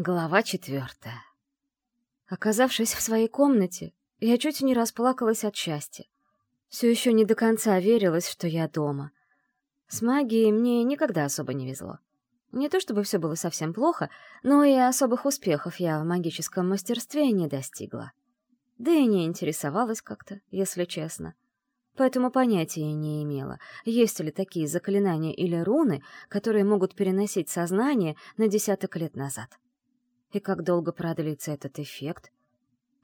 Глава четвертая. Оказавшись в своей комнате, я чуть не расплакалась от счастья. Все еще не до конца верилось, что я дома. С магией мне никогда особо не везло. Не то чтобы все было совсем плохо, но и особых успехов я в магическом мастерстве не достигла. Да и не интересовалась как-то, если честно. Поэтому понятия не имела, есть ли такие заклинания или руны, которые могут переносить сознание на десяток лет назад. И как долго продлится этот эффект?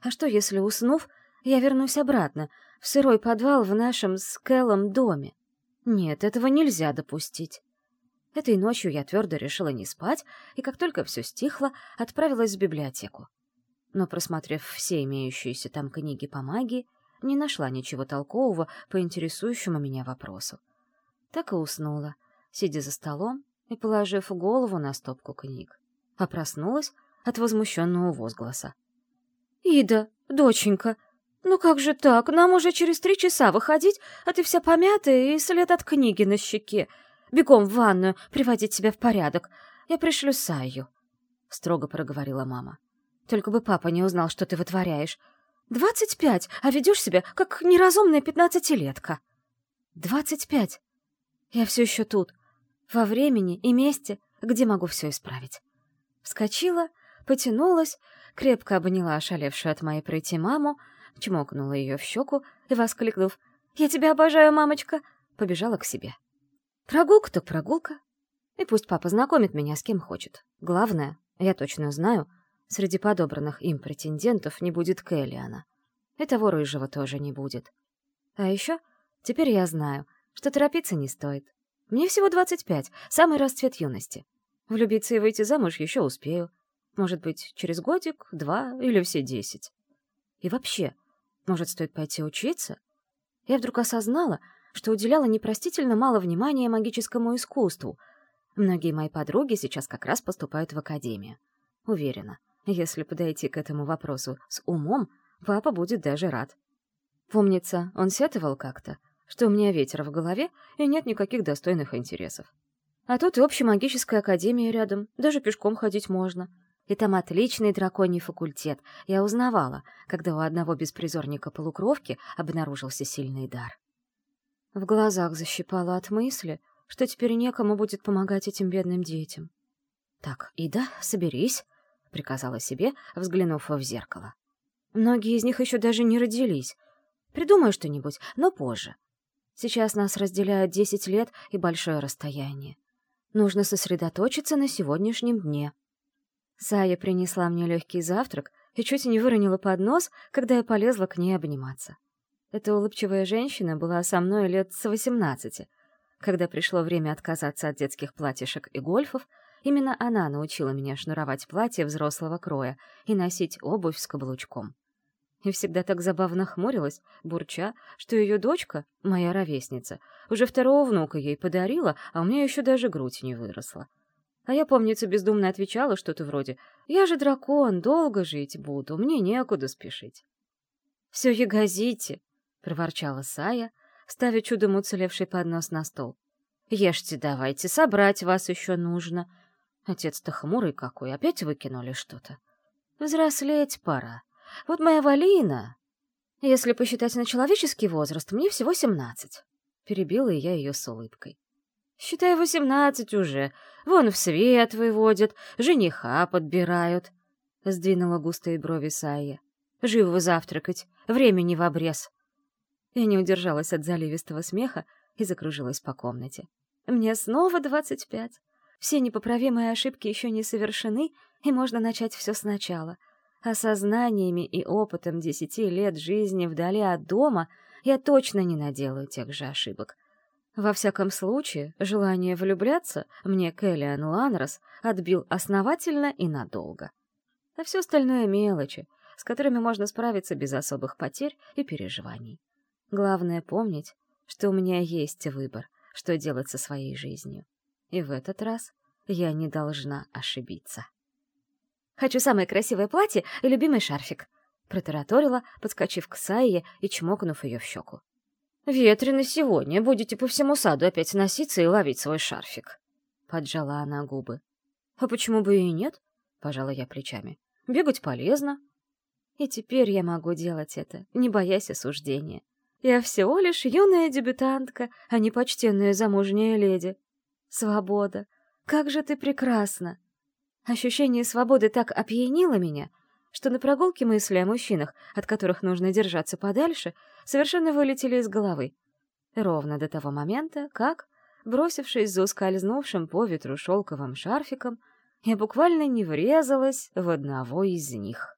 А что, если, уснув, я вернусь обратно, в сырой подвал в нашем с доме? Нет, этого нельзя допустить. Этой ночью я твердо решила не спать, и как только все стихло, отправилась в библиотеку. Но, просмотрев все имеющиеся там книги по магии, не нашла ничего толкового по интересующему меня вопросу. Так и уснула, сидя за столом и положив голову на стопку книг. А проснулась от возмущенного возгласа. «Ида, доченька, ну как же так? Нам уже через три часа выходить, а ты вся помятая и след от книги на щеке. Бегом в ванную, приводить себя в порядок. Я пришлю Саю», — строго проговорила мама. «Только бы папа не узнал, что ты вытворяешь. Двадцать пять, а ведешь себя, как неразумная пятнадцатилетка». «Двадцать пять? Я все еще тут, во времени и месте, где могу все исправить». Вскочила, потянулась, крепко обняла ошалевшую от моей пройти маму, чмокнула ее в щеку и, воскликнув «Я тебя обожаю, мамочка!» побежала к себе. Прогулка так прогулка. И пусть папа знакомит меня с кем хочет. Главное, я точно знаю, среди подобранных им претендентов не будет Кэллиана. И того рыжего тоже не будет. А еще теперь я знаю, что торопиться не стоит. Мне всего 25, самый расцвет юности. Влюбиться и выйти замуж еще успею. Может быть, через годик, два или все десять. И вообще, может, стоит пойти учиться? Я вдруг осознала, что уделяла непростительно мало внимания магическому искусству. Многие мои подруги сейчас как раз поступают в академию. Уверена, если подойти к этому вопросу с умом, папа будет даже рад. Помнится, он сетовал как-то, что у меня ветер в голове и нет никаких достойных интересов. А тут и общемагическая академия рядом, даже пешком ходить можно — и там отличный драконий факультет. Я узнавала, когда у одного беспризорника-полукровки обнаружился сильный дар. В глазах защипало от мысли, что теперь некому будет помогать этим бедным детям. «Так, Ида, соберись», — приказала себе, взглянув в зеркало. «Многие из них еще даже не родились. Придумаю что-нибудь, но позже. Сейчас нас разделяют десять лет и большое расстояние. Нужно сосредоточиться на сегодняшнем дне». Сая принесла мне легкий завтрак и чуть не выронила поднос, когда я полезла к ней обниматься. Эта улыбчивая женщина была со мной лет с восемнадцати. Когда пришло время отказаться от детских платьишек и гольфов, именно она научила меня шнуровать платье взрослого кроя и носить обувь с каблучком. И всегда так забавно хмурилась, бурча, что ее дочка, моя ровесница, уже второго внука ей подарила, а у меня еще даже грудь не выросла. А я, помнится, бездумно отвечала что-то вроде «Я же дракон, долго жить буду, мне некуда спешить». «Все ягозите», — проворчала Сая, ставя чудом уцелевший поднос на стол. «Ешьте давайте, собрать вас еще нужно». Отец-то хмурый какой, опять выкинули что-то. Взрослеть пора. Вот моя Валина... Если посчитать на человеческий возраст, мне всего семнадцать. Перебила я ее с улыбкой. Считай, восемнадцать уже. Вон в свет выводят, жениха подбирают. Сдвинула густые брови Сая. Живо завтракать, времени в обрез. Я не удержалась от заливистого смеха и закружилась по комнате. Мне снова двадцать пять. Все непоправимые ошибки еще не совершены, и можно начать все сначала. Осознаниями и опытом десяти лет жизни вдали от дома я точно не наделаю тех же ошибок. Во всяком случае, желание влюбляться мне Кэллиан Ланрос отбил основательно и надолго. А все остальное — мелочи, с которыми можно справиться без особых потерь и переживаний. Главное помнить, что у меня есть выбор, что делать со своей жизнью. И в этот раз я не должна ошибиться. «Хочу самое красивое платье и любимый шарфик», — протараторила, подскочив к Сае и чмокнув ее в щеку. «Ветрено сегодня, будете по всему саду опять носиться и ловить свой шарфик», — поджала она губы. «А почему бы и нет? — пожала я плечами. «Бегать полезно». И теперь я могу делать это, не боясь осуждения. Я всего лишь юная дебютантка, а не почтенная замужняя леди. Свобода. Как же ты прекрасна! Ощущение свободы так опьянило меня, что на прогулке мысли о мужчинах, от которых нужно держаться подальше, совершенно вылетели из головы. Ровно до того момента, как, бросившись за ускользнувшим по ветру шелковым шарфиком, я буквально не врезалась в одного из них.